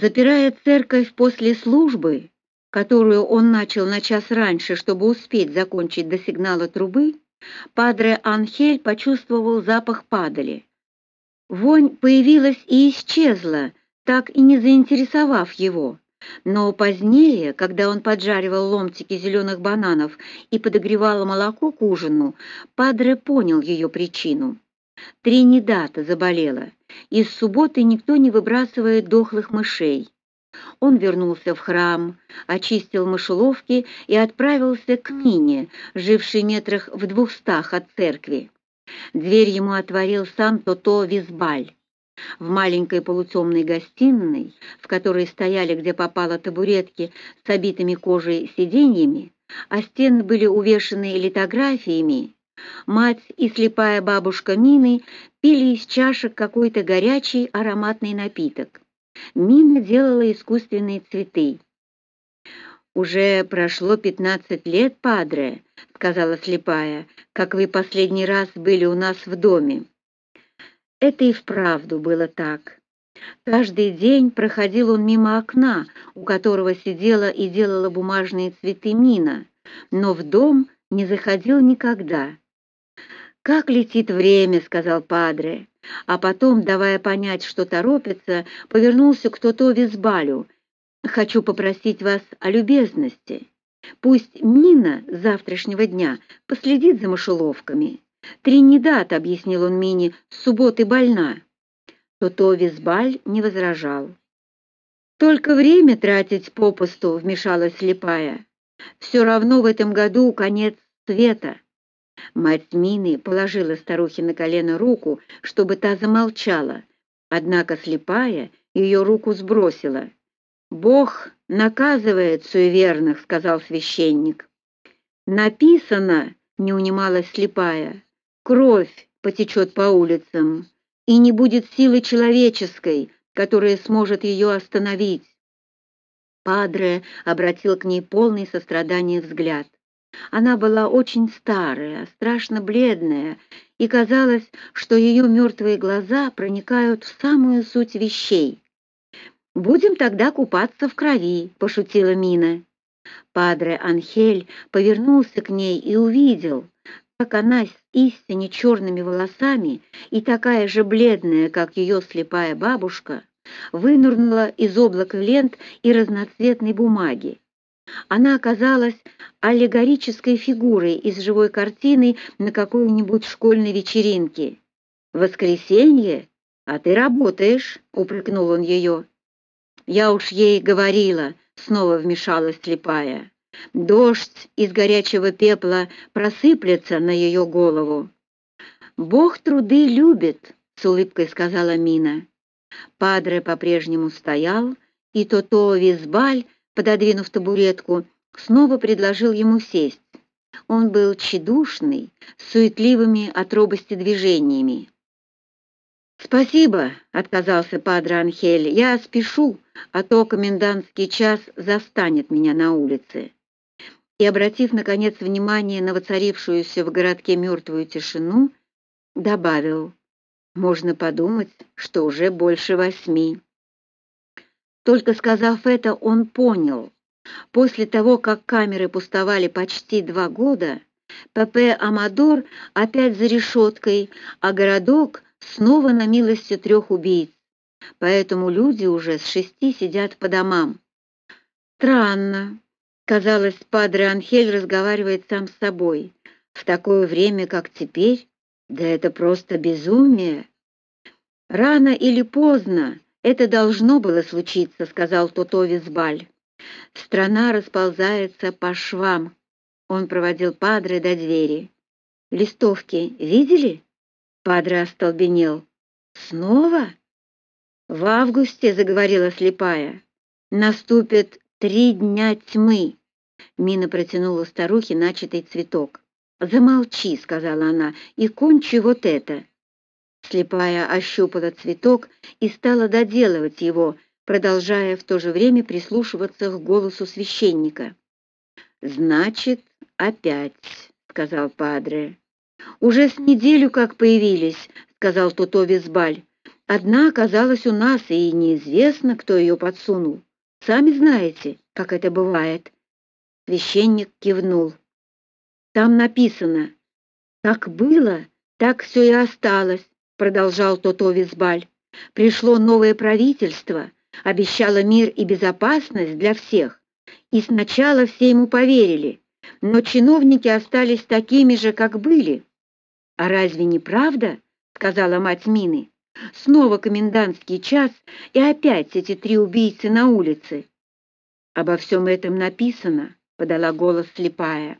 Запирая церковь после службы, которую он начал на час раньше, чтобы успеть закончить до сигнала трубы, Падре Анхель почувствовал запах падали. Вонь появилась и исчезла, так и не заинтересовав его. Но позднее, когда он поджаривал ломтики зеленых бананов и подогревал молоко к ужину, Падре понял ее причину. Тринидата заболела, и с субботы никто не выбрасывает дохлых мышей. Он вернулся в храм, очистил мышеловки и отправился к Мине, жившей метрах в двухстах от церкви. Дверь ему отворил сам Тото Визбаль. В маленькой полутемной гостиной, в которой стояли, где попало табуретки с обитыми кожей сиденьями, а стены были увешаны литографиями, мать и слепая бабушка Мины пили из чашек какой-то горячий ароматный напиток. Мина делала искусственные цветы. «Уже прошло пятнадцать лет, падре», — сказала слепая, «как вы последний раз были у нас в доме». Это и вправду было так. Каждый день проходил он мимо окна, у которого сидела и делала бумажные цветы Мина, но в дом не заходил никогда. «Как летит время», — сказал Падре, а потом, давая понять, что торопится, повернулся к Тото Визбалю. «Хочу попросить вас о любезности. Пусть Мина с завтрашнего дня последит за мышеловками». «Тринидад», — объяснил он Мине, — «с субботы больна». То-то Визбаль не возражал. «Только время тратить попусту», — вмешалась слепая. «Все равно в этом году конец света». Мать Мины положила старухе на колено руку, чтобы та замолчала, однако слепая ее руку сбросила. «Бог наказывает суеверных», — сказал священник. «Написано», — не унималась слепая, Кровь потечет по улицам, и не будет силы человеческой, которая сможет ее остановить. Падре обратил к ней полный сострадания взгляд. Она была очень старая, страшно бледная, и казалось, что ее мертвые глаза проникают в самую суть вещей. «Будем тогда купаться в крови», — пошутила Мина. Падре Анхель повернулся к ней и увидел, как она с истине черными волосами и такая же бледная, как ее слепая бабушка, вынырнула из облака лент и разноцветной бумаги. Она оказалась аллегорической фигурой из живой картины на какой-нибудь школьной вечеринке. «Воскресенье? А ты работаешь?» — упрекнул он ее. «Я уж ей говорила», — снова вмешалась слепая. Дождь из горячего пепла просыплется на ее голову. «Бог труды любит», — с улыбкой сказала Мина. Падре по-прежнему стоял, и Тото Визбаль, пододвинув табуретку, снова предложил ему сесть. Он был тщедушный, с суетливыми от робости движениями. «Спасибо», — отказался Падре Анхель, — «я спешу, а то комендантский час застанет меня на улице» и, обратив, наконец, внимание на воцарившуюся в городке мертвую тишину, добавил, «Можно подумать, что уже больше восьми». Только сказав это, он понял. После того, как камеры пустовали почти два года, ПП «Амадор» опять за решеткой, а городок снова на милости трех убийц. Поэтому люди уже с шести сидят по домам. Странно, Казалось, Падре Анхель разговаривает сам с собой. В такое время, как теперь, да это просто безумие. Рано или поздно это должно было случиться, сказал Тото Визбаль. Страна расползается по швам. Он проводил Падре до двери. Листовки видели? Падре остолбенел. Снова? В августе, заговорила слепая, наступит Три дня тьмы. Мина протянула старухе начатый цветок. «Замолчи», — сказала она, — «и кончи вот это». Слепая ощупала цветок и стала доделывать его, продолжая в то же время прислушиваться к голосу священника. «Значит, опять», — сказал Падре. «Уже с неделю как появились», — сказал Тото Визбаль. Одна оказалась у нас, и неизвестно, кто ее подсунул. Сами знаете, как это бывает. Священник кивнул. Там написано «Как было, так все и осталось», — продолжал Тото Визбаль. «Пришло новое правительство, обещало мир и безопасность для всех, и сначала все ему поверили, но чиновники остались такими же, как были». «А разве не правда?» — сказала мать Мины. «Снова комендантский час, и опять эти три убийцы на улице». «Обо всем этом написано», — подала голос слепая.